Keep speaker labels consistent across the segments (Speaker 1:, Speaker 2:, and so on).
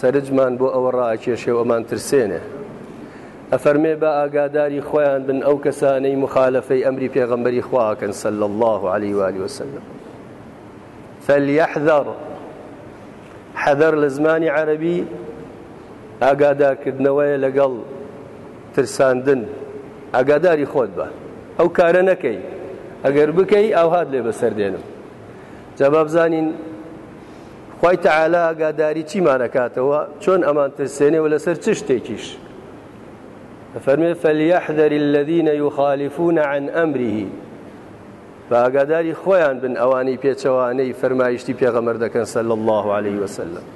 Speaker 1: سەرجمان بۆ ئەوە ڕائەکێشێ و ئەمانترسێنێ. ئەفەرمێ با ئاگاداری خۆیان بن ئەو کەسانەی مخالەفەی ئەمری پێغەمبەری خوا ئەکەن صلی الله علیه و آله وسلم. فلیحذر حەذەر لە زمانی عەرەبی ئاگادارکردنەوەیە لەگەڵ ترساندن ئاگاداری خۆت بە ئەو کارە نەکەی ئەگەر بکەی ئاوهات لێ بەسەر دێنم جا بابزانین خوای تەعالا ئاگاداری چیمان ئەکاتەوە چۆن ئەمان ترسێنێ و لەسەر چ شتێکیش فەرمێ فەلیەحذەر الذین یخالفون عن ئەمره بە ئاگاداری خۆیان بن ئەوانەی پێچەوانەی فەرمایشتی پێغەمەر دەکەن سەل الله عليه وسلم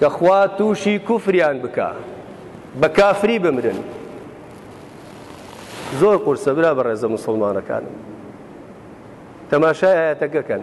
Speaker 1: کە خوا تووشی کوفریان بکە بە کافری بمرن زۆر قورسە برا بە ڕێزە مسلمانەکانم تەماشای ئاەتەکەکەن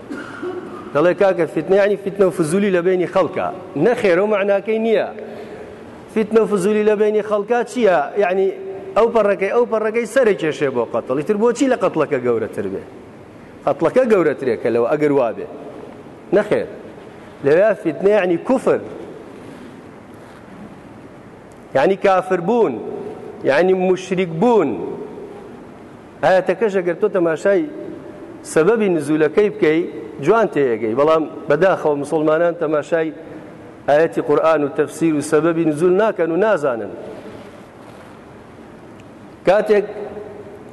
Speaker 1: دەڵێ کاکە فیتنە یعنی فیتنە و فزولی لە بینی خەڵکە نەخێرە و معناکەی نییە فیتنە و فزولی لە بینی خەڵکە چییە یعنی ئەو پەڕەکەی ئەو پەڕەکەی سەرە کێشێ بۆ قەتڵی تر بۆچی لە قەتڵەکە گەورەتر بێ قەتڵەکە گەورەترێکە لەوە ئەگەر وابێ نەخێر لەوێ فیتنە یعنی کوفر یعنی کافر بوون یعنی مشریک بوون ئایەتەکەش ئەگەر تۆ تەماشای سەبەبی نزولەکەی بکەی جوان تێگەی بەڵام بەداخەوە مسلمانان تەماشای ئاەتی قورآن و تەفسیر و سەبەبی نزول ناکەن و نازانن کاتێک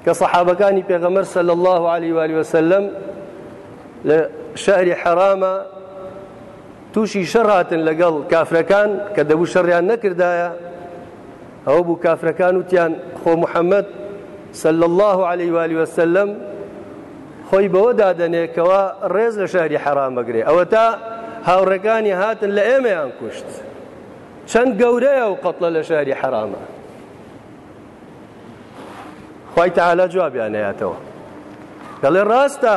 Speaker 1: کە سەحابەکانی پێغەمەر سەل الله عليه وعالی وسلم لە شاری حەرامە تووشی شەڕاتن لەگەڵ کافرەکان کە دەبوو شەڕیان نەکردایە ئەوە بوو کافرەکان وتیان خۆ محمد صلی اللە علیه و آله وسلم خۆی بەوە دادەنێ کەوا ڕێز لە شاری حەرام بگرێ ئەوە تا هاوڕەکانی هاتن لە ئێمەیان کوشت چەند گەورەیە و قەتڵە لە شاری حەرامە خی تەعالا جوابیانەیاتەوە دەڵێ ڕاستە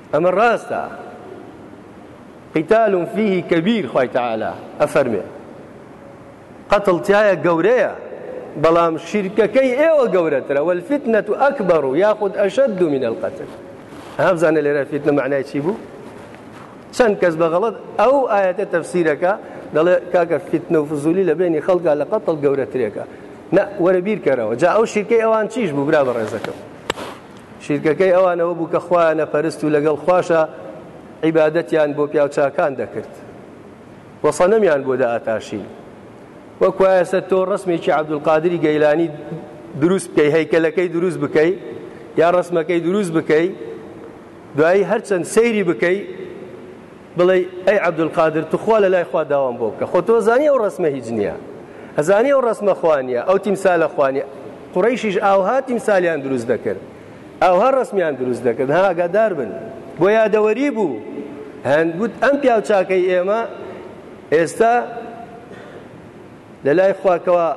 Speaker 1: ئەمە ڕاستە قتال فیه کبیر خوای تعالی ئەفەرمێ قەتڵ تایە گەورەیە بەڵام شیرکەکەی ئێوە گەورەترە والفتنە ئەکبەر و یاخود ئەشد دو من القتل هەبزانە لێرە فیتنە معنای چی بوو چەند کەس بەغڵت ئەو ئاەتە تەفسیرەکە دەڵێ کاکە فیتنە و فزولی لە بینی خەڵکە لە قەتڵ گەورەترێکە نە وەرە بیرکەرەوە جا ئەو شیرکەی ئەوان چیش بوو برا بە ڕێزەکەم شیرکەکەی ئەوان ئەوە بوو کە خوایان ئەپەرست و لەگەڵ خواشا عیبادەتیان بۆ پیاوچاکان دەکرد و سەنەمیان بۆ دەئاتاشین وەک وایەسە تۆ ڕسمێکی عەبدولقادری گەیلانی دروست بکەی هەیکەلەکەی دروست بکەی یا ڕسمەکەی دروست بکەی دوایی هەرچەند سەیری بکەی بڵێی ئەی عەبدولقادر توخوا لە لای خوا داوام بۆ بکە خۆ تۆ زانی ئەو ڕەسمە هیچ نییە ئەزانی ئەو ڕەسمە خوا نییە ئەو تیمسالە خوا نییە قوڕەیشیش ئاوها تیمسالیان دروست دەکرد ئاوها ڕەسمیان دروست دەکرد ها ئاگادار بن بۆ یادەوەری بوو هەند گوت ئەم پیاوچاکەی ئێمە ئێستا لەلای خوا کەوا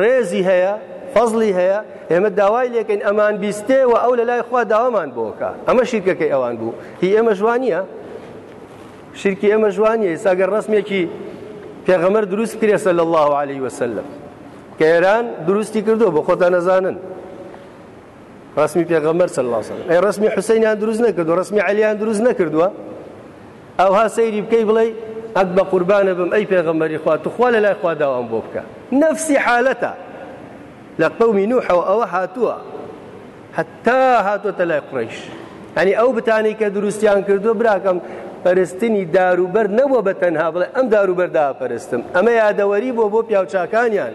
Speaker 1: ڕێزی هەیە فەزڵی هەیە ئێمە داوای لێکەین ئەمان بیستێ و ئەو لەلای خوا داوامان بۆکە ئەمە شیرکەکەی ئەوان بوو هی ئێمە جوانیە شیرکی ئێمە جوانیە ئێساگەر ڕسمێکی پێغەمەر دروست کرێسە لە الله عليه وسلم کە ئێران دروستی کردو بۆ خۆتان نەزانن ڕسمی پێغەمبەر صلی الله علیه و سلم ئەی ڕسمی حسینیان دروست نەکردو ڕسمی علیان دروست نەکردووە ئەوها سەیری بکەی بڵێ ئەک بە قوربانە بم ئەی پێغەمبەری خوا توخوا لە لای خوا داوام بۆ بکە نفسی حالەتە لە قەومی نوحەوە ئەوە هاتووە حتا هاتووەتە لای قڕیش ئەنی ئەو بتانی کە دروستیان کردو براکەم پەرستنی داروبەر نەبووە بە تەنها بڵێ ئەم داروبەر داپەرستم ئەمە یادەوەری بۆ بۆ پیاوچاکانیان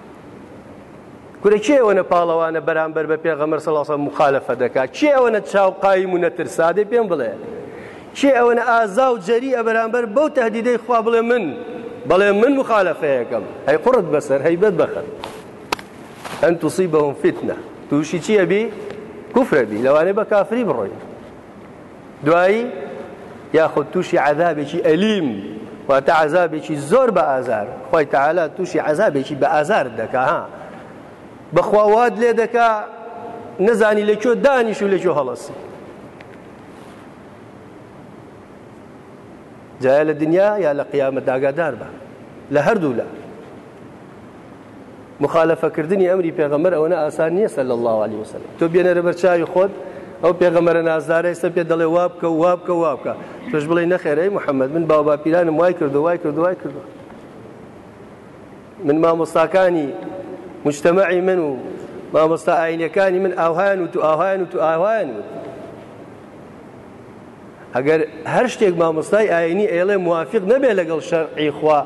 Speaker 1: کورە کێ ئەوەنە پاڵەوانە بەرامبەر بە پێغەمبەر صلی الله علیه و مخالفە دەکات کێ ئەوەنە چاو قایم و نەترسا دێ پێم بڵێ کێ ئەوەنە ئازا و جەری ئە بەرامبەر بەو تهدیدەی خوا بڵێ من بەڵێ من مخالفەیەکەم هەی قڕت بەسەر هەیبەت بەخەر ئەن تصیبهم فتنە تووشی چییە بی کوفرە بی لەوانێ بە کافری بڕۆین دوایی یاخود تووشی عەذابێکی ئەلیم واتە عەذابێکی زۆر بە ئازار خی تەعالا تووشی عەذابێکی بە ئازار دەکا ها بەخوا واد لێ دەکا نەزانی لە کۆ دانیش و لە کۆ هەڵەسی جایە لە دنیا یا لە قیامەت داگادار بە لە هەردوو لە مخالفەکردنی ئەمری پێغەمبەر ئەوەنە ئاسان نییە سەل الله عليه وسلم تۆ بێنەرە بەرچاوی خۆت ئەو پێغەمەرە نازدارە ئێستا پێ دەڵێ وابکە و وابکە وابکە تۆش بڵێ نەخێرەی محەممەد من باو باپیرانم وای کردو وای کردو وای کردو من مامۆستاکانی مجتمعی من و مامۆستا ئاینەکانی من ئاوهایان و تو ئاوهایان و تو ئاوهایان و ئەگەر هەر شتێک مامۆستای ئاینی ئێڵێ موافق نەبێ لەگەڵ شەرعی خوا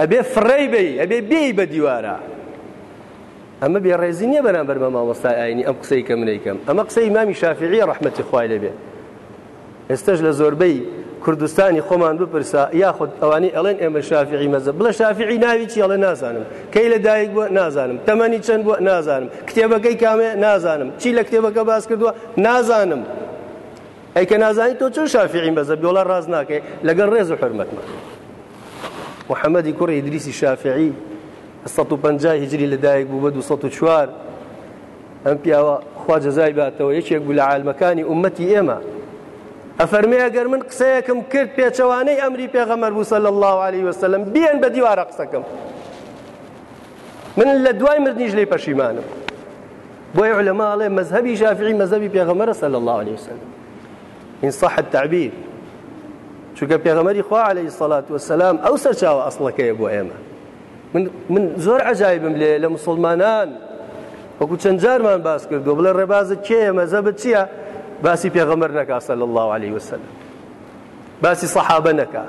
Speaker 1: ئەبێ فڕێی بەی ئەبێ بێی بە دیوارا ئەمە بێڕێزی نییە بەرامبەر بە مامۆستای ئاینی ئەم قسەی کە منەیکەم ئەمە قسەی ئیمامی شافعیە ڕەحمەتی خوای لەبێ ئێستش لە زۆربەی کوردستانی خۆمان بپرسە یاخود ئەوانەی ئەڵێن ئێمە شافعی مەزە بڵە شافعی ناوی چی ئەڵێ نازانم کەی لە دایک بووە نازانم تەمەنی چەند بووە نازانم کتێبەکەی کامێ نازانم چی لە کتێبەکە باس کردووە نازانم ئەی کە نازانی تۆ چۆن شافعی مەزە بۆڵە ڕاز ناکەی لەگەڵ ڕێز و حرمەتمە محەمەدی کوڕی ئیدریسی شافعی سەد و پەنجا هیجری لەدایک بوو بە دوو سەد و چوار ئەم پیاوە خوا جەزای باتەوە یەکێک بوو لە عالمەکانی ئومەتی ئێمە ئەفەرمێ ئەگەر من قسەیەکم کرد پێچەوانەی ئەمری پێغەمەر بوو صلی الله عليه وسلم بیەن بە دیوارە قسەکەم من لە دوای مردنیش لێ پەشیمانم بۆیە لەماڵێ مەذهبی شافعی مەذهبی پێغەمەرە صلی الله عليه وسلم ان صح التعبیر چونکە پێغەمەری خوا عليه الصلاة والسلام ئەو سەرچاوە ئەسڵەکەیە بۆ ئێمە من من زۆر عجایبم لێ لە مسلمانان وەکو چەند جارمان باس کردو بڵێ ڕێبازت کێ مەزەبت چییە باسی پێغەمەر نەکا صلی الله عليه وسلم باسی صحابە نەکا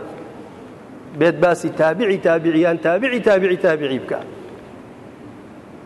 Speaker 1: بێت باسی تابعی تابعیان تابعی تابعی تابعی بکە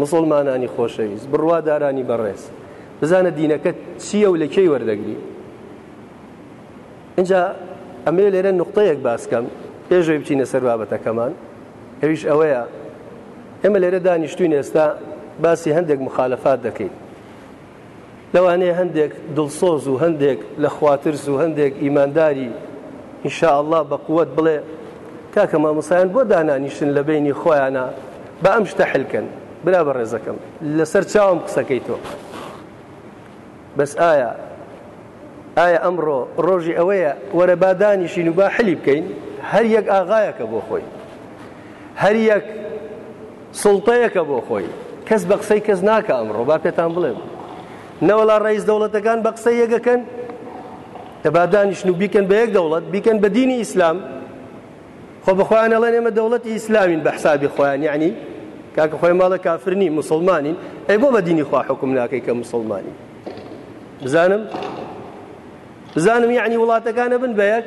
Speaker 1: موسڵمانانی خۆشەویست، بڕوادارانی بەڕێز، بزانە دینەکەت چییە و لە کێی وەردەگری. ئینجا ئەمەیە لێرە نقطەیەک باسکەم پێشەوەی بچینە سەر بابەتەکەمان ئەویش ئەوەیە ئێمە لێرە دانیشتوین ئێستا باسی هەندێک مخالفات دەکەین لەوانەیە هەندێک دڵسۆز و هەندێک لە خواترس و هەندێک ئیمانداری ئینشاءله بە قووەت بڵێ کاکە مامۆسایان بۆ دانانیشتن لە بینی خۆیانە بە ئەم شتە حلکەن برا بە ڕێزەکەم لەسەر چاوم قسەکەی تۆ بەس ئایا ئایا ئەمڕۆ ڕۆژی ئەوەیە وەرە با دانیشین و با حلی بکەین هەر یەک ئاغایەکە بۆ خۆی هەر یەک سوڵتەیەکە بۆ خۆی کەس بە قسەی کەس ناکە ئەمڕۆ با پێتان بڵێم نەوەڵا ڕئیس دەوڵەتەکان بە قسەی یەکەکەن دەبا دانیشن و بیکەن بە یەک دەوڵەت بیکەن بە دینی ئیسلام خۆ بەخۆیان ئەڵێن ئێمە دەوڵەتی ئیسلامین بە حسابی خۆیان یعنی کاکە خۆی ماڵە کافر نی مسلمانین ئەی بۆ بە دینی خوا حکم ناکەی کە مسلمانی بزانم بزانم یعنی وڵاتەکانە بن بە یەک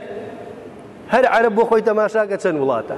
Speaker 1: هەر عەرب بۆ خۆی تەماشاکە چەند وڵاتە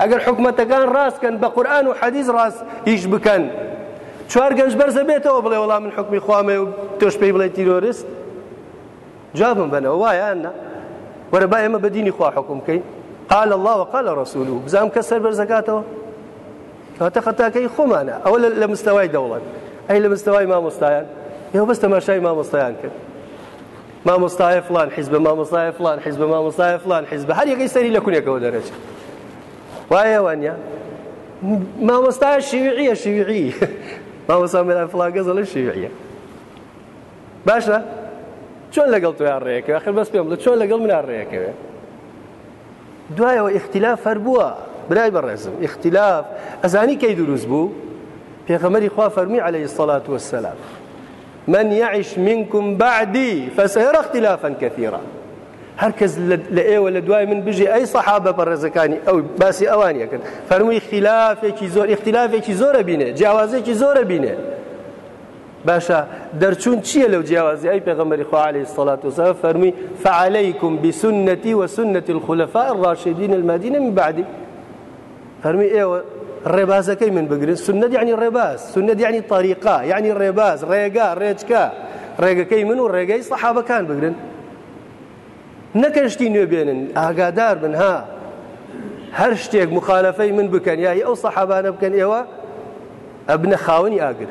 Speaker 1: ئەگەر حکومەتەکان ڕاست کەن بە قورئان و حەدیس ڕاست ئیش بکەن چوار گەنج بەرزە بێتەوە بڵێ وەڵا من حکومی خوامێ و تۆش پێی بڵێ تیرۆرست جوابم بەنەوە وایە ئەنا وەرە با ئێمە بە دینی خوا حکوم بکەین قال الله وقال رسوله بزام کە سەر بەرزەکاتەوە کاتە خەتاکەی خۆمانە ئەوە لە مستەوای دەوڵەت ئەی لە مستەوای مامۆستایان ئێوە بەس تەماشای مامۆستایان کرد مامۆستایە فڵان حیزبە مامۆستایە فڵان حیزبە مامۆستایە فڵان حیزبە هەر یەکەی سەری لە کونێکەوە دەرەچێت وایە وانە مامۆستا شیوعیە شیوعی مامۆستا مەلا فڵان گەز دەڵێ شیوعیە باشە چۆن لەگەڵ تۆیان ڕێەکەوێ خەر بەس پێم بڵێ چۆن لەگەڵ منان ڕێەکەوێ دوایەوە ئیختیلاف هەر بووە برای بەڕێزم ئیختیلاف ئەزانی کەی دروست بوو پێخەمەری خوا فەرمی عليه الصلاة والسلام من یعش منکم بعدی فسیرا اختلافا کثیرا هەر کەس لە ئێوە لە دوای من بژی ئەی سەحابە بەڕێزەکانی ئەو باسی ئەوان یەکرد فەرمووی اختلافێکی زۆر اختلافێکی زۆرە بینێ جیاوازێکی زۆرە بینێ باشە دەرچوون چییە لەو جیاوازی ئەی پێغەمەری خوالی سەڵات و سەر فەرمی فعلەیکم بسنەتی وسنەتی الخلفاء الراشدین المدینە من بعدی فەرمی ئێوە ڕێبازەکەی من بگرن سنەت یعنی ڕێباز سنەت یعنی طریقا یعنی ڕێباز ڕێگا ڕێچکە ڕێگەکەی من و ڕێگەی سەحابەکان بگرن نەکەشتی نوێ بێنن ئاگادار بن ها هەر شتێک مخالفەی من بکەن یای ئەو سەحابانە بکەن ئێوە ئەبنە خاوەنی ئاگر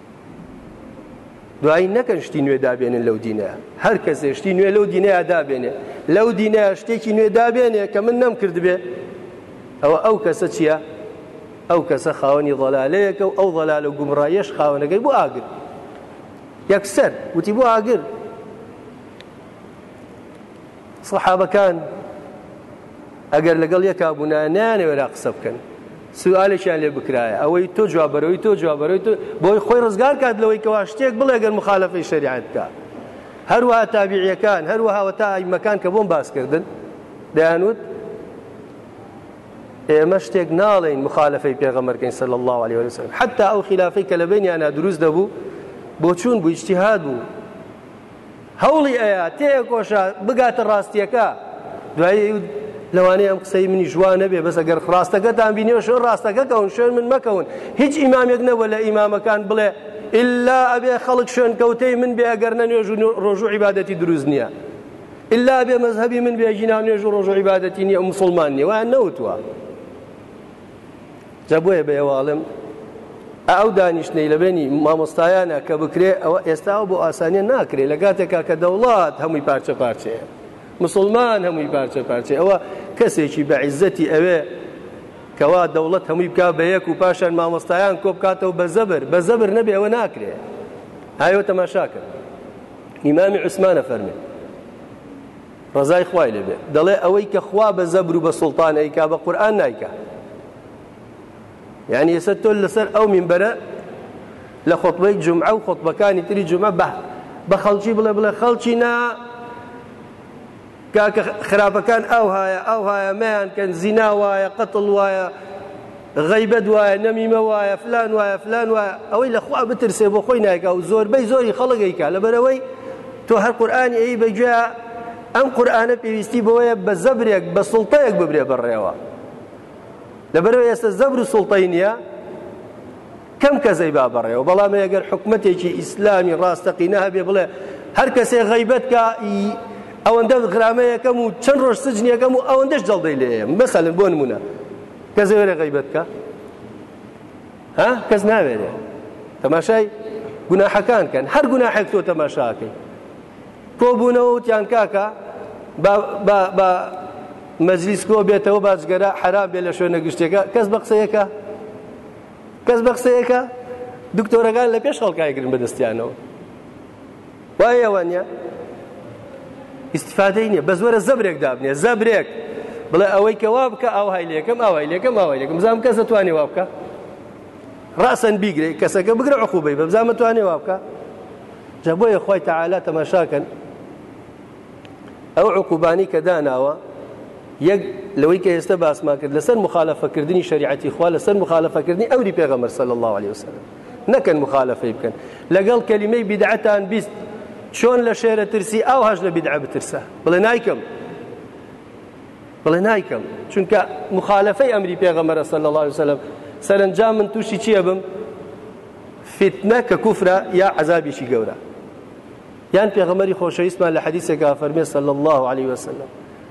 Speaker 1: دوایی نەکەن شتی نوێ دابێنن لەو دینەیە هەر کەسێ شتی نوێ لەو دینەیە دابێنێ لەو دینەیە شتێکی نوێ دابێنێ کە من نەم کردبێ ئەوە ئەو کەسە چییە ئەو کەسە خاوەنی ضەلالەیەکە و ئەو ضەلال و گومڕایەش خاوەنەکەی بۆ ئاگر یەکسەر وتی بۆ ئاگر صحابەکان ئەگەر لەگەڵ یەکا بوونا نیانەوێرا قسە بکەن سوالێکیان لێ بکرایە ئەوەی تۆ جواب بەرەوەی تۆ جواب بەرەوەی تۆ بۆی خۆی ڕزگار کات لەوەی کەوا شتێک بڵێ گەر مخالفەی شریعەت بکا هەروەها تابعیەکان هەروەها وەتا ئایمەکان کە بۆم باس کردن دەیانوت ئێمە شتێک ناڵێین مخالفەی پێغەمەرکەین سەل الله عليه وسلم حتا ئەو خلافەی کە لە بینیانە دروست دەبوو بۆچوون بوو اجتهاد بوو هەوڵی ئەیا تێئەکۆشا بگاتە ڕاستیەکە دوایی ئەیوت لەوانەیە ئەم قسەی منی جوان نەبێ بەس ئەگەر ڕاستەکەتان بینیەوە شوێن ڕاستەکە کەون شوێن من مەکەون هیچ ئیمامێک نەبووە لە ئیمامەکان بڵێ ئللا ئەبێ خەڵک شوێن کەوتەی من بێ ئەگەر نەنوێژ و ڕۆژو عیبادەتی دروست نییە ئللا بێ مەذهبی من بێژی ناونێژ و ڕۆژو عیبادەتی نییە مسلمان نیە وایان نەوتوە جا بۆیە بە ئێوە ئەڵێم ئەو دانیشتنەی لە بینی مامۆستایانە کە بکرێ ئەوە ئێستا بۆ ئاسانیە ناکرێت لە کاتێکا کە دەوڵات هەمووی پارچە پارچەیە مسلمان هەمووی پارچە پارچێ ئەوە کەسێکی بە عیزەتی ئەوێ کەوا دەوڵەت هەمووی بک بە یەک و پاشان مامۆستایان کۆ بکاتەوە بە زەبر بە زەبر نەبێ ئەوە ناکرێ هایەوە تەماشاکە ئیمامی عوسمانە فەرمێ ڕەزای خوای لێ بێ دەڵێ ئەوەی کە خوا بە زەبر و بە سوڵتان ئەیکا بە قورئان نایکا یعنی ئێستا تۆ لەسەر ئەو مینبەرە لە خۆتبەی جمعە و خۆتبەکانی تری جمعە بە بە خەڵکی بڵێ بڵێ خەڵکی نا کاکە خراپەکان ئەو هاە ئەو هاە مەیان کەن زینا وایە قەتڵ وایە غەیبەت وایە نەمیمە وایە فلان وایە فلان وایە ئەوەی لە خوا بترسێ بۆ خۆی نایکا و زۆربەی زۆری خەڵک ئەیکا لەبەرەوەی تۆ هەر قورئانی ئەی بەگوێ ئەم قورئانە پێویستی بەوەیە بە زەبرێک بە سوڵتەیەک ببرێ بەڕێوە لەبەرەوەی ئێستا زەبر و سوڵتەی نییە کەم کەسەی با بەڕێوە بەڵام ئەگەر حکومەتێکی ئیسلامی ڕاستەقینە هەبێ بڵێ هەر کەسێ غەیبەت کە ئەوەندە غرامەیەکەم و چەند ڕۆژ سجنیەکەم و ئەوەندەش جەڵدەی لێم بەسەلم بۆ نمونە کەس دەوێرێ غیبەت بکە ها کەس ناوێرێ تەماشای گوناحەکان کەن هەر گوناحێک تۆ تەماشاکەی کۆبوونەوە وتیان کاکە بە مەجلیس کۆ بێتەوە باجگەرە حرام بێ لە شوێنە گشتێکە کەس بە قسەیەکە کەس بە قسەیەکە دکتۆرەکان لە پێش خەڵکایگرن بەدەستیانەوە وایە وانە ئیسیفادەی نییە بەس وەرە زەبرێک دابنێ زەبرێک بڵێ ئەوەی کە وا بکە ئاوهای لەکەم ئاوای لەکەم ئاوای لەکەم بزانام کەس دەتوانێ وا بکە ڕاسەن بیگرێ کەسەکە بگرە عقوبەی بەبزانمە توانێ وا بکە جا بۆیە خی تەعالا تەماشاکەن ئەو عقوبانی کە داناوە یەک لەوەی کە ئێستا باسمان کرد لەسەر مخالفەکردنی شریعەتی خوا لەسەر مخالفەکردنی ئەوری پێغەمەر سەل الله عليه وسلم نەکەن مخالفەی بکەن لەگەڵ کەلیمەی بیدعەتان بیست چۆن لە شێرە ترسی ئاو هەش لە بیدعە بترسە بڵێ نایکەم بڵێ نایکەم چونکە مخالفەی ئەمری پێغەمەرە سەل الله وسلم سەرنجام من تووشی چییە بم فتنە کە کوفرە یا عذابیشی گەورە یان پێغەمەری خۆشەویستمان لە حەدیثێکا فەرمێ سەل الله عليه وسلم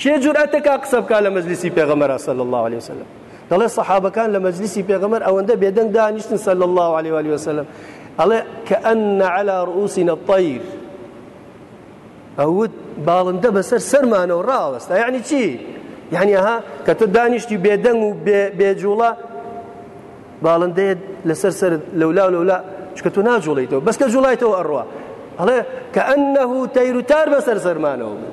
Speaker 1: کێ جورئەتە کا قسە بکا لە مەجلیسی پێغەمبەرا صلی اللە علیە وسلم دەڵێ سەحابەکان لە مەجلیسی پێغەمبەر ئەوەندە بێدەنگ دانیشتن صلی اللە علیە وآله وسلم ئەڵێ کأن علی رؤوسنا الطیر ئەوت باڵندە بەسەر سەرمانەوە ڕاوەستە یعنی چی یعنی ها کە تۆ دانیشتی بێدەنگ و بێجوڵە باڵندەیە لەسەر سەر لەولا و لەولا چکە تۆ ناجوڵیتەوە بەس کە جوڵایتەوە ئەڕوا ئەڵێ کە ئەنه تەیروتار بەسەر سەرمانەوە بوو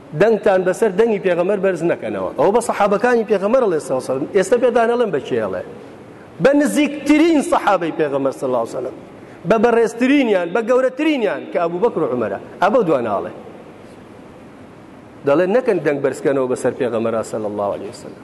Speaker 1: دەنگتان بەسەر دەنگی پێغەمەر بەرز نەکەنەوە ئەوە بە سەحابەکانی پێغەمەر ڵێ سەوسەر ئێستا پێتان ئەڵێن بە کێڵێ بە نزیکترین سەحابەی پێغەمەر صلی الله علیه وسلم بە بەڕێزترینیان بە گەورەترینیان کە ئەبوو بەکر عمرە ئەبە دواناڵێ دەڵێن نەکەن دەنگ بەرزکەنەوە بەسەر پێغەمەرا صلی الله علیه وسلم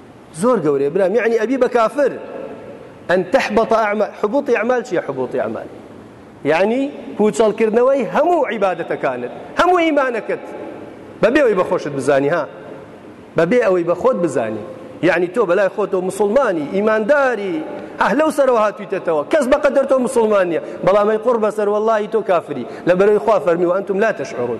Speaker 1: زۆر گەورەیە برام یعنی ئەبی بە کافر ئەن تحبط اعمال حبوط اعمال چیە حبوط اعمال یعنی پوچەڵکردنەوەی هەموو عیبادەتەکانت هەموو ئیمانەکەت بەبێەوەی بەخۆشت بزانی ها بەبێ ئەوەی بەخۆت بزانی یعنی تۆ بەلای خۆتەوە مسلمانی ئیمانداری هەه لەو سەرەوە هاتوویتەتەوە کەس بەقەدەر تۆ مسلمان نییە بەڵامەی قڕ بەسەر وەڵی تۆ کافری لە بەرەوەی خوا فەرمی و ئەنتم لا تشعرون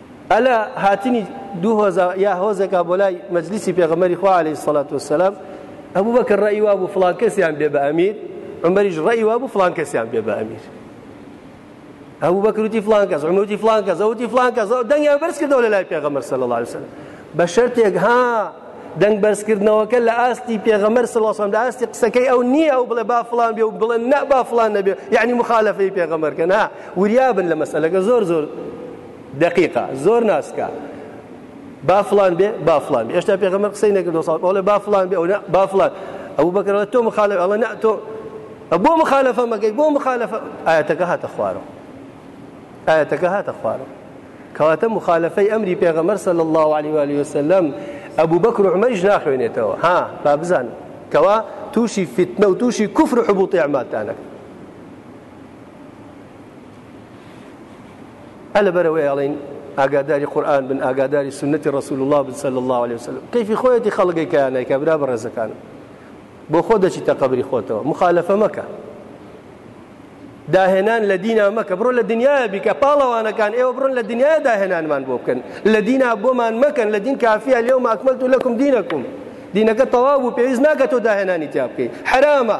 Speaker 1: ئەلا هاتنی دوو هۆزە یا هۆزێکا بۆ لای مەجلیسی پێغەمەری خوا عليه الصلاة والسلام ئەبوو بەکە ڕێی وابوو فڵان کەسیان بێ بە ئەمیر عمەریش ڕێی وابوو فڵان کەسیان بێ بە ئەمیر ئەبوو بەکروتی فڵان کەس عمەوتی فڵان کەس ئەوتی فڵان کەس دەنگیان بەرز کردەوە لە لای پێغەمەر صلی الله عليه وسلم بە شەرتێک ها دەنگ بەرزکردنەوەکە لە ئاستی پێغەمەر سڵسم لە ئاستی قسەکەی ئەو نییە ئەو بڵێ با فلان بێ و بڵێ نە با فلان نەبێ یعنی مخالفەی پێغەمەرکە نا وریا بن لە مەسلەکە زۆر زۆر دەقیقە زۆر ناسکە با فلان بێ با فلان بێ هێشتا پێغەمبەر قسەی نەکردو ساڵ ئەوڵێ با فلان بێ ئەوە با فلان ئەوو بەکرەوە تۆ مخالف ئەڵە نە تۆ بۆ مخالفە مەکەی بۆ مخالفە ئاەتەکە هاتە خوارەوە ئاەتەکە هاتە خوارەوە کەواتە مخالفەی ئەمری پێغەمەر سەل الله عليه وعالی وسلم ئەبوو بەکر و عمەریش ناخوێنێتەوە ها با بزان کەوا تووشی فتنە و تووشی کوفر و حبوتی ئەماتانەکە ئە لەبەرەوەی ئەڵین ئاگاداری قورآن بن ئاگاداری سنەتی ڕسول الله بن سەل الله عليه وسلم کەفی خۆیەتی خەڵگەی کەیانای کە برا بەڕێزەکانم بۆ خۆ دەچی تەقەبری خۆتەوە مخالفە مەکە داهێنان لە دینا مەکە بڕۆ لە دنیاە بیکە پاڵەوانەکان ئێوە بڕۆن لە دنیاە داهێنانمان بۆ بکەن لە دینا بۆمان مەکەن لە دین کافیە لێو ماکمەلت و لەکم دینەکم دینەکە تەواو بوو پێویست ناکە تۆ داهێنانی تیا بکەیت حرامە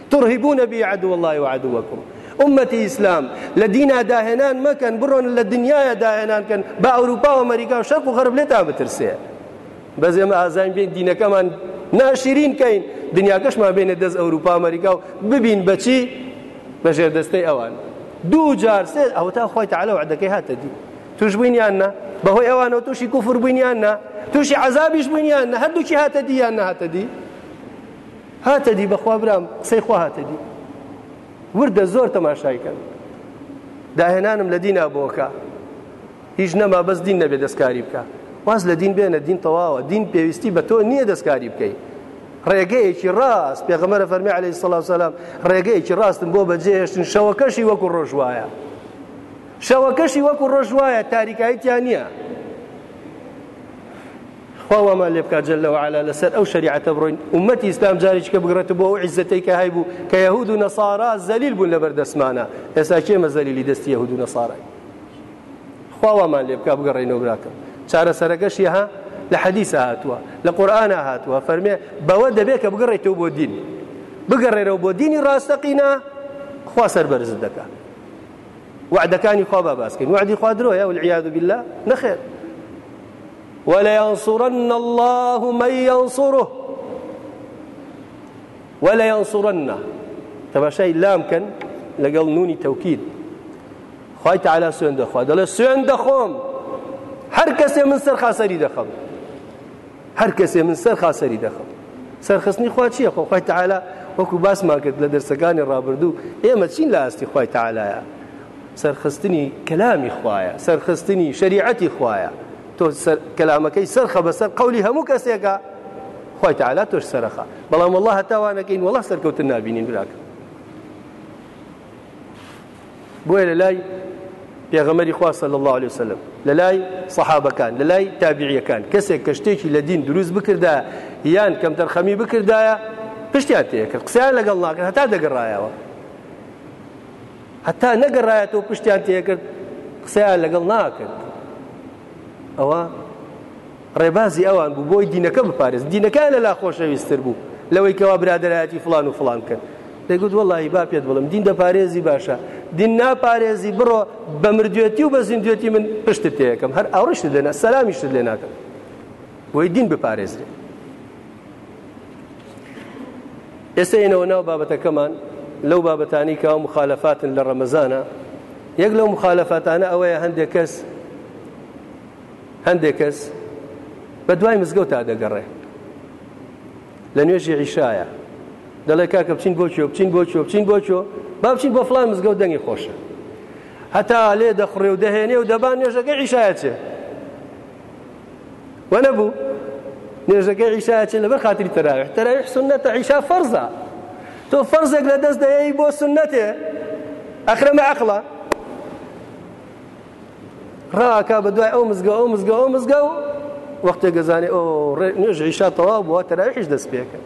Speaker 1: ترهبون بی عدو اللە و عدوکم ئومەتی ئیسلام لە دینا داهێنان مەکەن بڕۆن لە دنیاە داهێنان کەن بە ئەوروپا و ئەمریکا و شەرق و غەرب لێتان بترسێ بەس ئێمە ئازاین بێن دینەکەمان ناشرین کەین دنیاکەشمان بێنە دەست ئەوروپا ئەمریکا و ببین بەچی بە ژێر دەستەی ئەوان دوو جار سێ ئەوە تا خۆی تەعاالە وعدەکەی هاتە دی توش بووینیان نا بەهۆی ئەوانەوە تووشی کوفر بووینیان نا تووشی عذابیش بووینیان نە هەردووکی هاتە دییان نەهاتە دی هاتە دی بەخوا برام قسەی خوا هاتە دی وردە زۆر تەماشایکەن داهێنانم لە دینا بۆکە هیچ نەما بەس دین نەبێ دەستکاری بکە واز لە دین بێنە دین تەواوە دین پێویستی بە تۆ نییە دەستکاری بکەیت ڕێگەیەکی ڕاست پێغەمەرە فەرمی عليه سڵاو سلام ڕێگەیەکی ڕاستم بۆ بەجێهێشتن شەوەکەشی وەکو ڕۆژ وایە شەوەکەشی وەکو ڕۆژ وایە تاریکایتیان نییە خوا وامان لێ بکات جل وعلا لەسەر ئەو شەریعەتە بڕۆین ئومەتی ئیسلام جارێکیکە بگڕێتە بۆ ئەو عیزەتەی کە هەیبوو کە یەهود و نەسارا زەلیل بوون لەبەر دەسمانە ئێستا کێمە زەلیلی دەستی یەهود و نەسارای خوا وامان لێ بکات بگەڕێنەوە براکەم چارەسەرەکەشی ها لە حەدیسە هاتووە لە قورآە هاتووە فەرمێ بەوە دەبێت کە بگەڕێتەوە بۆ دین بگەڕێرەوە بۆ دینی ڕاستەقینە خوا سەر بەرزت دەکات وعدەکانی خوا با باسکەین وعدی خوا درۆیە والعیاذ بالله نەخێر ولینصرن اللە من ینصره ولینصرن تەماشای لام کەن لەگەڵ نونی تەوکید خوای تعالی سوێن دەخوا دەڵێ سوێن دەخۆم هەر کەسێ من سەر خاسەری دەخەم هەر کەسێ من سەر خاسەری دەخەم سەرخستنی خوا چییە خۆ خوای تعالی وەکو باسمان کرد لە دەرسەکانی ڕابردوو ئێمە چین لە ئاستی خوای تعالایە سەرخستنی کەلامی خوایە سەرخستنی شەریعەتی خوایە تۆ کەلامەکەی سەرخە بەسەر قولی هەموو کەسێکە خۆی تعالا تۆش سەرخە بەڵام والله هەتاوانەکەین والله سەرکەوتن نبینین براکە بۆیە لە لای پێغەمەری خوا صلی الله عليه وسلم لە لای صحابەکان لە لای تابعیەکان کەسێک کە شتێکی لە دین دروست بکردا یان کەم تەرخەمی بکردایە پشتیان تێکرد قسەیان لەگەڵ ناکرد هەتا دەگەڕایەوە هەتا نەگەڕایەتەوە پشتیان تێکرد قسەیان لەگەڵ ناکرد ئەوە ڕێبازی ئەوان بوو بۆی دینەکە بپارێز دینەکان لە لا خۆشەویستتر بوو لەوەی کەوا برادایەتی فلان و فلان کرد دەگوت وڵی با پێت بڵم دین دەپارێزی باشە دین ناپارێزی بڕۆ بە مردوێتی و بە زیندوێتی من پشت تێەکەم هەر ئەوڕشت لێنا سەلامیشت لێ ناکەم وی دین بپارێزرێ ئێستا ینەوە ناو بابەتەکەمان لەو بابەتانی کە ئەو مخالەفاتن لە ڕەمەزانە یەک لەو مخالەفاتانە ئەوەیە هەندێک کەس هەندێک کەس بە دوای مزگەوت تا دەگەڕێ لە نوێژی عیشایە دەڵێ کاکە بچین بۆ چۆ بچین بۆ چۆ بچین بۆ چۆ با بچین بۆ فلان مزگەوت دەنگی خۆشە هەتا لێ دەخڕێ و دەهێنێ و دەبان نوێژەکە عیشایە چێ وەنەبوو نوێژەکەی عیشا چێ لەبەر خاتری تەراویح تەراویح سنەتە عیشا فەرزە تۆ فەرزێک لە دەست دەیەی بۆ سنەتێ ئەخرەمە عەقڵە ڕاکا بە دوای ئەو مزگە ئەو مزگە ئەو مزگە و وەختێک گەزانێ ئەو نوێژ عیشا تەواو بووە تەراویحش دەست پێکرد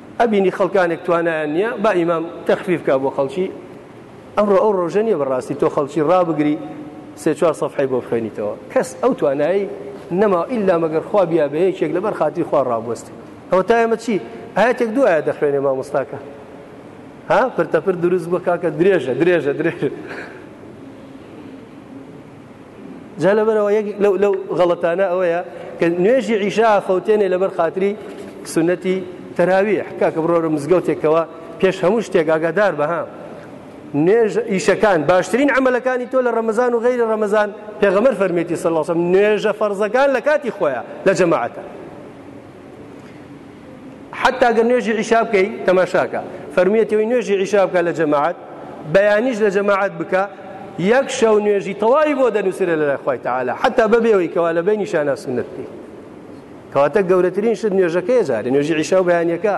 Speaker 1: ئەبینی خەڵکانێک توانایان نییە با ئیمام تەخفیف کا بۆ خەڵکی ئەمڕۆ ئەو ڕۆژە نییە بەڕاستی تۆ خەڵکی ڕابگری سێ چوار سەفحەی بۆ بخوێنیتەوە کەس ئەو توانایی نەما ئیلا مەگەر خوا بیا بە یەکێک لەبەر خاتری خوا ڕابوەستی ئەوە تا ئێمە چی ئاەتێک دوو ئایا دەخوێنێ مامۆستاکە ها پرتەپر دروست بۆ کاکە درێژە درێژە درێژە جا لەبەرەوە یەک لەو لەو غەڵەتانە ئەوەیە کە نوێژی عیشا فەوتێنێ لەبەر خاتری سنەتی تەراویح کاکە بڕۆرە مزگەوتێکەوە پێش هەموو شتێک ئاگادار بەها نوێژ ئیشەکان باشترین عملەکانی تۆ لە ڕەمەزان و غیری ڕەمەزان پێغەمەر فەرمێتی سەلاسم نوێژە فەرزەکان لە کاتی خۆیان لە جەماعەتە حتا گەر نوێژی عیشا بکەی تەماشاکە فەرمیێتەوەی نوێژی عیشا بکە لە جەماعات بەیانیش لە جەماعات بکە یەک شەو نوێژی تەواوی بۆ دەنووسرە لە لەخوای تعاالە حتا بەبێەوەی کەوا لە بینی شانە سنت بکەیت کەواتە گەورەترین شت نوێژەکەی جارێ نوێژی عیشا و بەیانەکە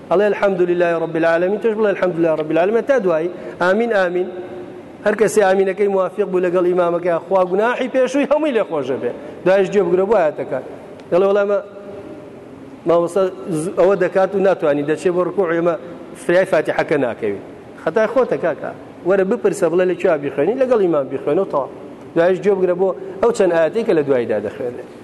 Speaker 1: ئەڵێ الحمد للە رب العالمین تۆش بڵێ الحمد للە رب العالمین تا دوایی ئامین ئامین هەر کەسێ ئامینەکەی موافق بوو لەگەڵ ئیمامەکە خوا گوناحی پێشووی هەمووی لێ خۆشە بێ دایش گوێ بگرە بۆ ئاەتەکە دەڵێ وەڵامە ماوەستا ئەوە دەکات و ناتوانانی دەچێ بۆ ڕکوع ئێمە فریای فاتیحەکە ناکەوی خەتای خۆتە کاکە وەرە بپرسە بڵێ لە کوێ بیخوێنی لەگەڵ ئیمان بیخوێنەوە تەواو دایش گوێ بگرە بۆ ئەو چەند ئاەتەی کە لە دوایدا دەخوێنێت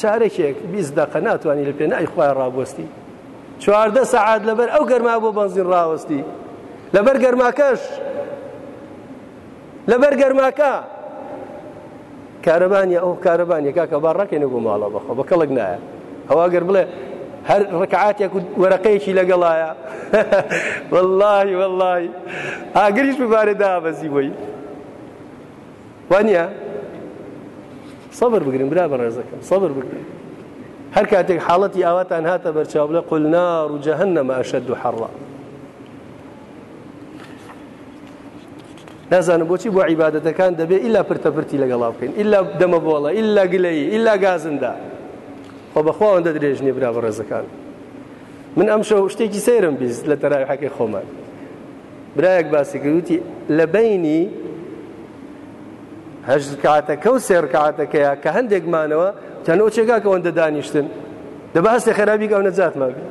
Speaker 1: چارەکێک بیست دەقە ناتوانانی لە پێنای خوای ڕابوەستی چواردە سەعات لەبەر ئەو گەرما بۆ بەنزین ڕاوەستی لەبەر گەرماکەش لەبەر گەرماکە کارەبانە ئەو کارەبانە کاکە با ڕەکەێنە بۆ ماڵە بەخۆ بە کەڵک نایە ئەوە گەر بڵێ هەر ڕکعاتێک و وەرەقەیەکی لەگەڵایە واللهی واللهی ئاگریش ببارێ دابەزی بۆی وانیە صبر بگرن برا بەڕێزەکەم صبر بگرن هەر کاتێک حاڵەتی ئاواتان هاتە بەرچاو بڵێ قل نار و جەهنەمە ئەشەد و حەڕە نازانم بۆچی بۆ عیباەتەکان دەبێت ئللا پرتەپرتی لەگەڵا بکەین ئللا دەمە بۆڵە ئللا گلەی ئللا گازندا خۆ بەخواوەندە درێژ نیە برا بەڕێزەکان من ئەم شەو شتێکی سەیرم بیست لە تەراوی حەکەی خۆمان برایەک باسی کرد وتی لە بەینی هەشت رکعەتەکە و سێ رکعەتەکەیە کە هەندێک مانەوە وتیان ئەو چێگا کە ئەوەندە دانیشتن دەبا هەستێ خێرابی ئەو نەجاتمان بێ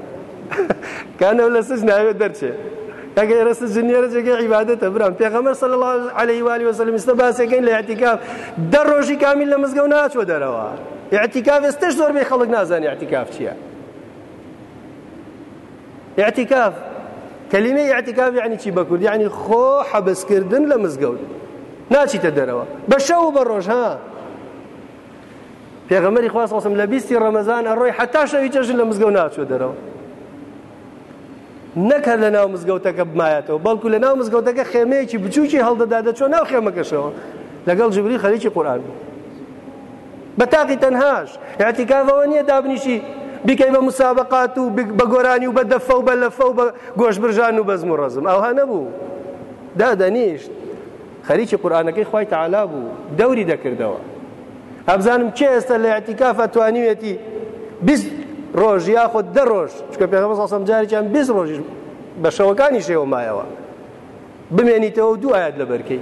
Speaker 1: کانەوە لە سج ناوێت دەرچێ ئەگە ئێرە سجن نێرە جێگەی عیبادەتە برام پێغەمبەر صلی الله علیه و آله و سلم ئێستا باسێکەین لە اعتکاف دە ڕۆژی کامیل لە مزگەوت ناچوە دەرەوە اعتکاف ئێستش زۆربەی خەڵک نازانێ اعتکاف چییە ئیعتیکاف کەلیمەی ئیعتیکاف یعنی چی بە کوردی یعنی خۆ حەبسکردن لە مزگەوت ناچیتە دەرەوە بە شەو و بە ڕۆژ ها پێغەمەری خواست وەسم لە بیستی ڕەمەزان ئەڕۆی حتا شەوی جەژن لە مزگەوت ناچوە دەرەوە نەکرد لە ناو مزگەوتەکە بمایەتەوە بەڵکو لە ناو مزگەوتەکە خێمەیەکی بچووکی هەڵدەدا دەچۆ ناو خێمەکەشەوە لەگەڵ جبری خەریکی قورآن بوو بە تاقی تەنهاش اعتیکاف ئەوە نییە دابنیشی بیکەی بە مسابقات و بە گۆرانی و بە دەفە و بە لەفە و بە گۆشبرژان و بەزم و ڕەزم ئەوها نەبوو دادەنیشت خەریکی قورآانەکەی خی تەعالا بوو دەوری دەکردەوە ئەبزانم کێ ئێستا لە اعتیکافە توانیوێتی بیست ڕۆژ یاخود دە ڕۆژ چکە پێ سەسەم جارێکیان بیست ڕۆژ بە شەوەکانی شێوە مایەوە بمێنیتەوە دوو ئاەت لە بەرکەی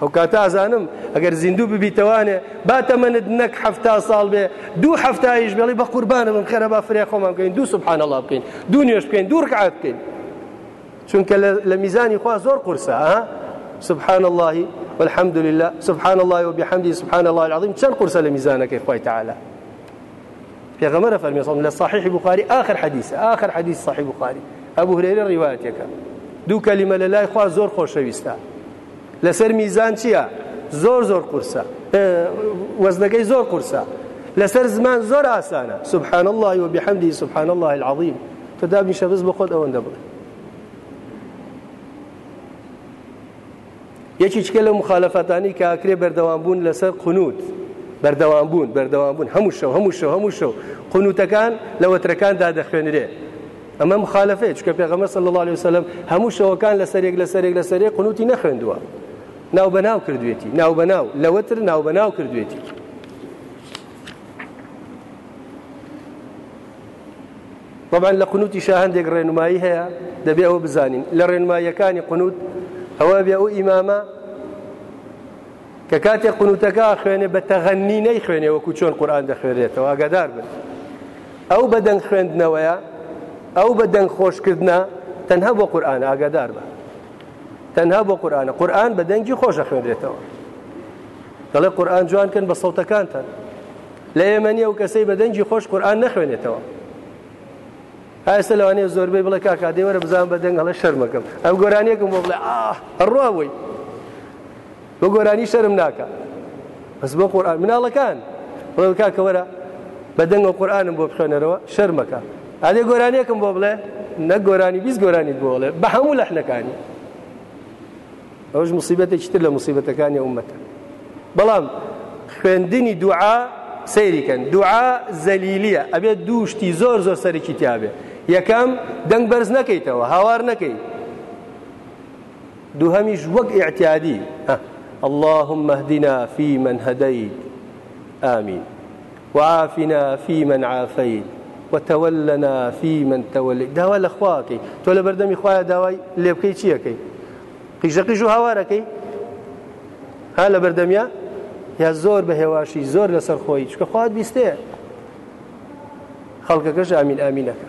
Speaker 1: ئەو کاتە ئازانم ئەگەر زیندوو ببیتەوانێ با تەمەنت نەک حەفتا ساڵ بێ دوو حەفتایش بێڵی بە قوربانە بم خێرە با فرێ خۆمان بکەین دوو سبحان الله بکەین دوو نوێش بکەین دوو ڕکعات بکەین چونکە لە میزانی خوا زۆر قورسە ها سبحان اللهی والحمد لله سبحان الله وبحمده سبحان الله العظيم چەند قورسە لە میزانەکەی خوای تعالی پێغەمبەر فەرمی صلی لە صحیح بخاری آخر حدیث آخر حدیث صحیح بخاری ابو هريره روایتەکە دوو کلمە لە لای خوا زۆر خۆشەویستە لەسەر میزان چییە زۆر زۆر قورسە وەزنەکەی زۆر قورسە لەسەر زمان زۆر ئاسانە سبحان الله وبحمده سبحان الله العظیم تۆ دابنیشە بز بۆ خۆت ئەوەندە بڵێ یەکیچکە لەو مخالەفەتانی کە ئەکرێ بەردەوامبوون لەسەر قنوت بەردەوامبوون بەردەوامبوون هەموو شەو هەموو شەو هەموو شەو قنوتەکان لە وەترەکاندا دەخوێنرێ ئەمە مخالەفەیە چکە پێغەمە سەل الله عليه وسلم هەموو شەوەکان لە سەرێک لە سەرێک لە سەرێ قنوتی نەخوێندووە ناو بەناو کردوێتی ناو بەناو لەوەتر ناو بەناو کردوێتی تەبعەن لە قنوتیشا هەندێک ڕێنمایی هەیە دەبێ ئەوە بزانین لە ڕێنماییەکانی قنوت ئەوە بێ ئەو ئیمامە کە کاتێک قنوتەکە خوێنێ بە تەغەنی نەی خوێنێ وەکو چۆن قورآان دەخوێنێتەوە ئاگادار بن ئەو بە دەنگ خوێندنەوەیە ئەو بە دەنگ خۆشکردە تەنها بۆ قورآان ئاگادار بە تەنها بۆ قورآانە قورآان بە دەنگی خۆشە خوێنرێتەوە دەڵێ قورآان جوانکەن بە سەوتەکانتان لە ئێمە نیە ئەو کەسەی بە دەنگی خۆش قورئان نەخوێنێتەوە ها ئێستا لەوانەیە زۆربەی بڵێ کاکا دێ وەرە بزان بە دەنگ هەڵە شەرمەکەم ئەم گۆرانیەکەم بۆ بڵێ ئاه ڕوا بووی بۆ گۆرانی شەرم ناکە بەس بۆ قورئان مناڵەکان بڵێ کاکە وەرە بە دەنگە قورئانم بۆ بخوێنەرەوە شەرمەکە ئادێ گۆرانیەکەم بۆ بڵێ نە گۆرانی بیست گۆرانیت بۆڵێ بە هەموو لەحنەکانی ئەوەش موسیبەتێکی تر لە موسیبەتەکانی ئومەتە بەڵام خوێندنی دوعا سەیریکەن دوعا زەلیلیە ئەبێ دوو شتی زۆر زۆر سەرکی تیاابێ یەکەم دەنگ بەرز نەکەیتەوە هاوار نەکەی دووهەمیش وەک ئاعتیادی اللهم اهدنا في من هديت آمين وعافنا فی من عافیت وتولنا فی من تولیت داوا لە خوا ئەکەی تۆ لە بەردەمی خوایە داوای لێ بکەی چی ئەکەی قیژە قیژ و هاوارەکەی ها لە بەردەمیا یا زۆر بە هێواشی زۆر لەسەر خۆی چکە خوات بیستێ خەڵکەکەش ئامین ئامینەکە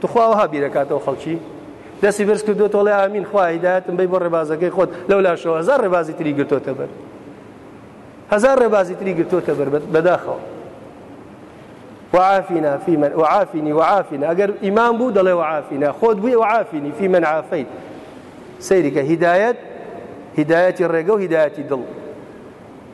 Speaker 1: توخوا ئەوها بیرەکاتەوە خەڵکی دەستی بەرز کردوێت وڵێ ئامین خوا هیداەتم بی بۆ ڕێبازەکەی خۆت لەو لاشەوە هزار ڕێبازی تری گرتۆتە بەر هزار ڕێبازی تری گرتۆتە بەر بەداخەوە وعافینا فی من وعافینی وعافینا ئەگەر ئیمان بوو دەڵێ وعافینا خۆت بووی وعافینی فی من عافیت سەیریکە هیدایەت هیدایەتی ڕێگە و هیدایەتی دڵ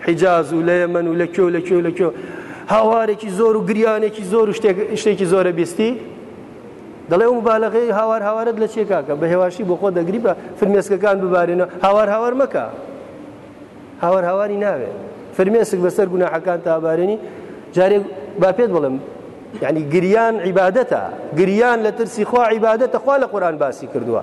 Speaker 1: حیجاز و لە یەمەن و لە کوێ و لە کوێ و لە کوێ هاوارێکی زۆر و گریانێکی زۆر و شتێک شتێکی زۆرە بیستی دەڵێ ئەو مبالەغەی هاوار هاوارت لە چێ کاکە بە هێواشی بۆ خۆ دەگری بە فرمێسکەکان ببارێنە هاوار هاوار مەکە هاوار هاواری ناوێ فرمێسک بەسەر گوناحەکان تابارێنی جارێک با پێت بڵێم یعنی گریان عیبادەتە گریان لە ترسی خوا عیبادەتە خوا لە قورآن باسی کردووە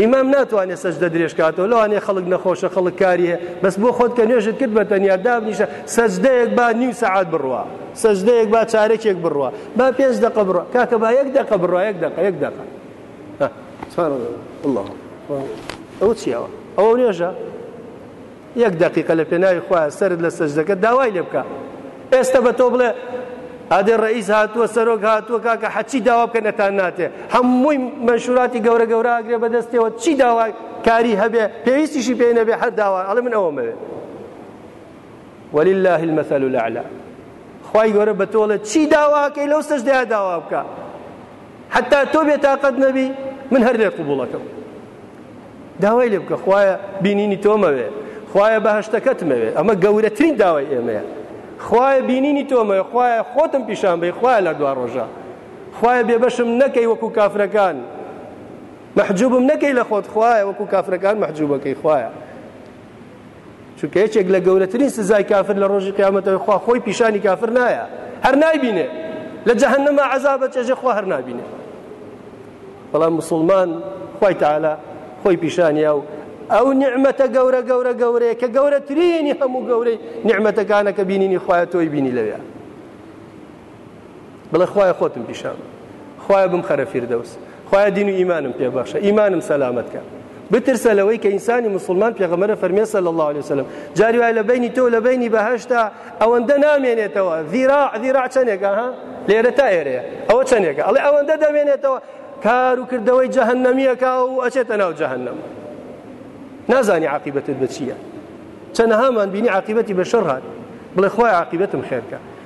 Speaker 1: ئیمام ناتوانێت سەجدە درێژ کاتەوە لەوانەیە خەڵک نەخۆشە خەڵک کاری هەیە بەس بۆ خۆت کە نوێژت کرد بە تەنیا دابنیشە سەجدەیەک با نیو سەعات بڕوا سەجدەیەک با چارەکێک بڕوا با پێنج دقە بڕوا کاکە با یەک دقە بڕوا یەک دقە یەک دقە سبحان الله الله ئەو چیەوە ئەوە نوێژە یەک دەقیقە لە پێناوی خوایە سەرت لە سەجدەکە داوای لێ بکە ئێستە بە تۆ بڵێ ئادێ ڕئیس هاتووە سەرۆک هاتووە کاکە حەچی داوا بکە نەتان ناتێ هەمووی منشوراتی گەورە گەورە ئاگرێ بەدەستەوە چی داوا کاری هەبێ پێویستیشی پێ نەبێ هەر داوا ئەڵێ من ئەوە مەوێ ولله المثل الاعلى خوای گەورە بە تۆڵێ چی داواکەی لەو سەجدەیە داوا بکە حتا تۆ بێتاقەت نەبی من هەر لێ قوبوڵەکەم داوای لێ بکە خوایە بینینی تۆمەوێ خوایە بەهشتەکەت مەوێ ئەمە گەورەترین داوای ئێمەیە خوایە بینینی تۆمەوێ خوایە خۆتم پیشان بی خوایە لە دوا ڕۆژە خوایە بێبەشم نەکەی وەکو کافرەکان محجوبم نەکەی لە خۆت خوایە وەکو کافرەکان محجوبەکەی خوایە چونکە یەکێک لە گەورەترین سزای کافر لە ڕۆژی قیامەتەوە خوا خۆی پیشانی کافر نایە هەر نایبینێ لە جەهەنەما عەزابە چێژە خوا هەر نابینێ بەڵام مسلمان خوای تعالی خۆی پیشانیا و ئەو نعمەتە گەورە گەورە گەورەیە کە گەورەترینی هەموو گەورەی نعمەتەکانە کە بینینی خوایە تۆی بینی لەوێ بڵێ خوایە خۆتم پیشان بە خوایە بمخەرە فیردەوس خوایە دین و ئیمانم پێ بەخشە ئیمانم سەلامت کە بترسە لەوەی کە ئینسانی مسلمان پێغەمەرە فەرمێ صلی الله عليه وسلم جاری وای لە بینی تۆ لە بینی بەهشتا ئەوەندە نامێنێتەوە ذیراع ذیراع چەندێکە ها لێرە تا ئێرەیە ئەوە چەندێکە ئەڵێ ئەوەندە دەمێنێتەوە کار و کردەوەی جەهەنەمیەکە و ئەچێتە ناو جەهەنەم نازانی عاقبەتت بە چییە چەنەهامان بینی عاقبەتی بە شەڕ هات بڵێ خۆی عاقبەتم خێرکە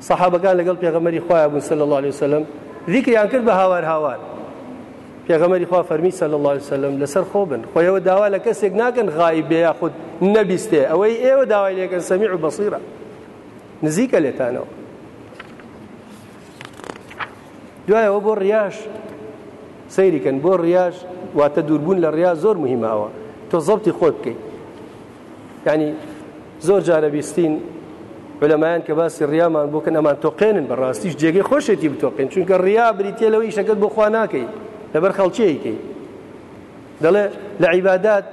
Speaker 1: سەحابەکان لەگەڵ پێغەمبەری خوایان بوون صلی اللە علیە وسلم ذیکریان کرد بە هاوار هاوار پێغەمبەری خوا فەرمی صلی اللە علیە وسلم لەسەر خۆ بن خۆیەوە داوا لە کەسێک ناکەن غایب بێ یاخود نەبیستێ ئەوەی ئێوە داوای لێکەن سەمیع و بەصیرە نزیکە لێتانەوە دوایەوە بۆ ڕیاش سەیریکەن بۆ ڕیاش واتە دووربوون لە ڕیا زۆر مهماوە تۆ زەبتی خۆت بکەیت یعنی زۆر جارە بیستین علەمایان کە باسی ڕیامان بۆکەن ئەمان تۆقێنن بەڕاستیش جێگەی خۆشێتی بتۆقین چونکە ڕیا بریتە لەوە ئیشەکەت بۆ خوا ناکەی لەبەر خەڵکیەکەی دەڵێ لە عیبادات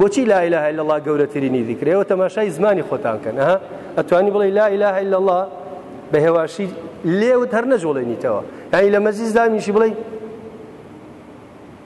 Speaker 1: بۆچی لا إله إلا الله گەورەترینی ذکرەوە تەماشای زمانی خۆتان کەن ها ئەتوانی بڵێ لا إله إلا الله بە هێواشی لێوت هەر نەجوڵێنیتەوە یعنی لە مەزیز دامیشی بڵێ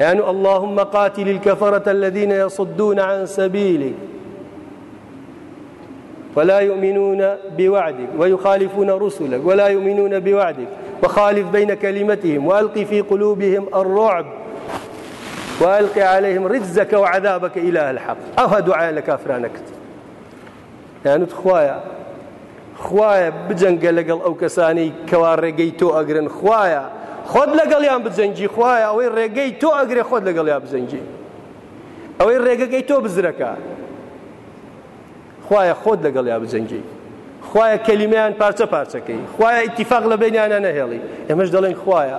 Speaker 1: يعني اللهم قاتل الكفرة الذين يصدون عن سبيلك ولا يؤمنون بوعدك ويخالفون رسلك ولا يؤمنون بوعدك وخالف بين كلمتهم والق في قلوبهم الرعب والق عليهم رجزك وعذابك إله الحق أو دعاء لكافرانك یان خوایە خوایە بجەنگە لەگەڵ ئەو کەسانەی کەوا ڕێگەی تۆ ئەگرن خوایە خۆت لەگەڵیان بجەنگی خوایە ئەوەی ڕێگەی تۆ ئەگرێ خۆت لەگەڵیان بجەنگی ئەوەی ڕێگەکەی تۆ بزرەکە خوایە خۆت لەگەڵیا بجەنگی خوایە کەلیمیان پارچە پارچەکەی خوایە ئیتیفاق لە بینیانە نەهێڵی ئێمەش دەڵێن خوایە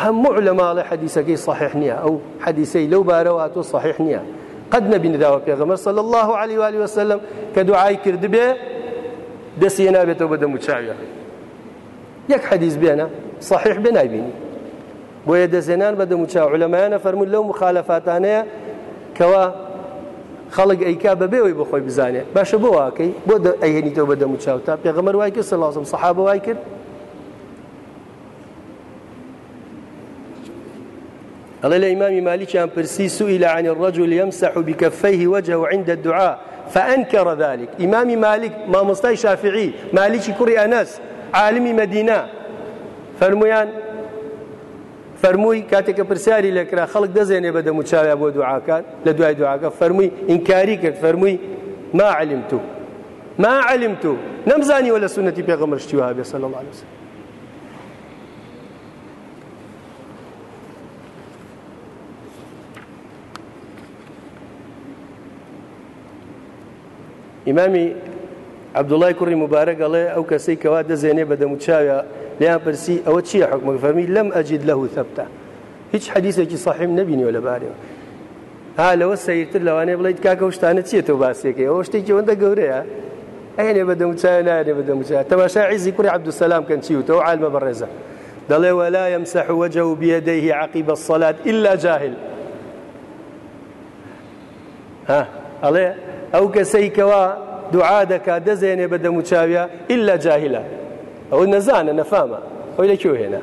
Speaker 1: هەموو علەما ئەڵێ حەدیسەکەی صحیح نییە ئەو حەدیسەی لەو بارەوە هاتووە صحیح نییە قەد نەبینراوە پێغەمبەر صلی الله علیه و آله وسلم کە دوعای کردبێ دەستی هێنابێتەوە بە دەموچاویە یەک حەدیس بێنە صحیح بێ نایبینی بۆیە دەزێنان بە دەموچاو علەمایانە فەرموون لەو مخالەفاتانەیە کەوا خەڵک ئەیکا بەبێەوەی بخۆی بزانێت باشە بۆ واکەی بۆ ئەهێنیتەوە بە دەموچاو تا پێغەمەر وای کرد سەلاسم سەحابە وای کرد ئەڵێ لە ئیمامی مالیکیان پرسی سوئی لە عن الرجل يمسح بكفيه وجهه عند الدعاء فأنكر ذلك ئیمامی مالک مامۆستای شافعی مالیکی کوڕی ئەنەس عالمی مدینە فەرمویان فەرمووی کاتێک کە پرسیاری لەکرا خەڵک دەزێنێ بە دەم و چاویا بۆ دوعاکان لە دوای دوعاکە فەرمووی ئینکاری کرد فەرمووی ما علمتو ما علمتو نەمزانی وە لە سونەتی پێغەمەر شتیوە هەبێ سەلەڵ علیسە ئیمامی عبدوڵای کوڕی مبارە گەڵێ ئەو کەسەی کەوا دەزێنێ بە دەموچاوە لیان پرسی ئەوە چییە حکومە فەرمی لەم ئەجید لە هوتەبتە هیچ حەدیسێکی صاحیم نبینیەوە لەبارەوە ها لەوە سەیرتر لەوانەیە بڵێیت کاکە ئەو شتانە چییە تۆ باسی دەکەی ئەوە شتێکی ئەوەندە گەورەیە ئەیەنێ بە دەموچایە نایەنێ بە دەموچایە تەماشا عیزی کوڕی عەبدولسەلام کەن چی وتەوە عالمە بەڕێزە دەڵێ وەلا یەمسەح وەجەو بیەدەیه عەقیبە الصەلات ئیلا جاهل ها ئەڵێ ئەو کەسەی کەوا دوعا دەکات دەزێنێ بە دەموچاویە ئیلا جاهلە ئەو نەزانە نەفامە خۆی لە کوێ هێنا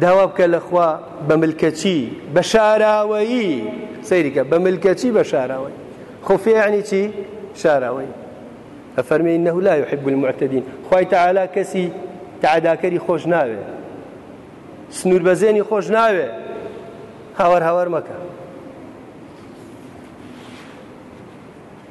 Speaker 1: داوا بکە لە خوا بە ملکەچی بە شاراوەیی سەیریکە بە ملکەچی بە شاراوەی خۆفێ یعنی چی شاراوەی ئەفەرمی إنه لا يحب المعتدين خوای تعالی کەسی تعداکەری خۆش ناوێ سنوور بەزێنی خۆش ناوێ هاوار هاوار مەکە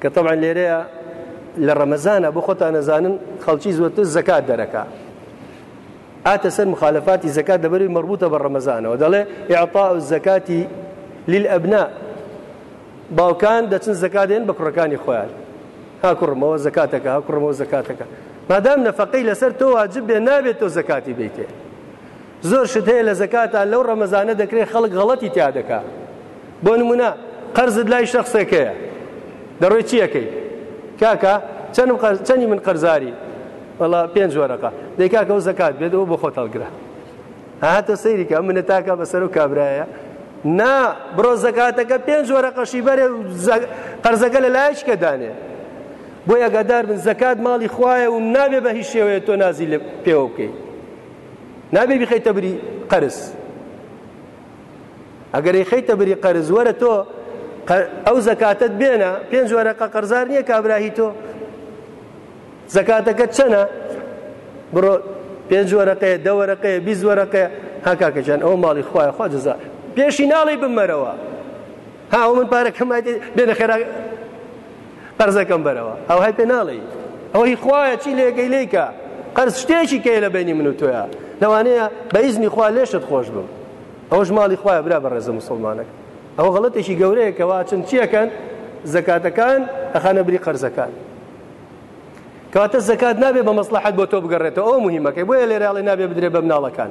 Speaker 1: کە تەبعەن لێرەیە لە ڕەمەزانە بۆ خۆتان نەزانن خەڵکی زۆرتر زەکات دەرەکە ئاتە سەر مخالفاتی زەکات دەبەری مەربوتە بە ڕەمەزانەوە دەڵێ ئێعتا و زەکاتی لیل ئەبنا باوکان دەچن زەکات دێن بە کوڕەکانی خۆیان ها کوڕمەوە زەکاتەکە ها کوڕمەوە زەکاتەکە مادام نەفقەی لەسەر تۆ واجب بێ نابێت تۆ زەکاتی بیتێ زۆر شت هەیە لە زەکاتە لەو ڕەمەزانە دەکرێت خەڵک غەڵەتی تیا دەکا بۆ نمونە قەرزت لای شخصێک هەیە دەڕۆی چیەکەی کاکە چەنم چەنی من قەرزاری وڵا پێنج وەرەقە دەیکاکە و زەکات بێت ئەو بۆ خۆت هەڵگرە هاتۆ سەیریکە منە تاکە بەسەر و کابرایە نا بڕۆ زەکاتەکە پێنج وەرەقەشی بەرێ قەرزەکە لە لایشکە دانێ بۆی ئەگادار بن زەکات ماڵی خوایە و نابێ بە هیچ شێوەیە تۆ نازی لە پێوە بکەیت نابێ بیخەیتە بری قەرز ئەگەر یخەیتە بری قەرز وەرە تۆ ئەو زەکاتت بێنە پێنج وەرەقە قەرزار نییە کابراهی تۆ زەکاتەکە چەنە بڕۆ پێنج وەرەقەیە دە وەرەقەیە بیست وەرەقەیە هاکاکەجان ئەو ماڵی خوایە خوا جزا پێشی ناڵی بمەرەوە ها من پارەکەمای بێنە خێرا قەرزەکەم بەرەوە ئەوهای پێ ناڵێی ئەوە هی خوایە چی لێکەی لێکە قەرز شتێکی کەی لە بینی من و تۆیە لەوانەیە بە ئیزنی خوا لێشت خۆش بم ئەوش ماڵی خوایە برا بە ڕێزە مسلمانەکە ئەوە غڵەتێکی گەورەیە کە واچن چیەکەن زەکاتەکان ئەخانە بری قەرزەکان کەواتە زەکات نابێ بە مەسلحەت بۆ تۆ بگەڕێتەوە ئەو مهمەکەی بۆیە لێراڵی نابێ بدرێ بە مناڵەکان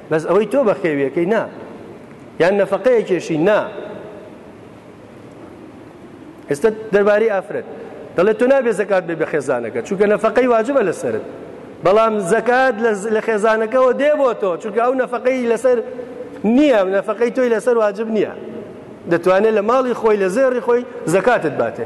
Speaker 1: بەس ئەوەی تۆ بەخێویەکەی نا یان نەفقەیە کێشی نا ئێستا دەربارەی ئافرەت دەڵێت تۆ نابێ زەکات بێ بە خێزانەکە چونکە نەفقەی واجبە لەسرت بەڵام زەکات لە خێزانەکەەوە دێ بۆ تۆ چونکە ئەو نەفقەی لەسەر نییە نەفقەی تۆی لەسەر واجب نییە دەتوانێت لە ماڵی خۆی لە زێڕی خۆی زەکاتت باتێ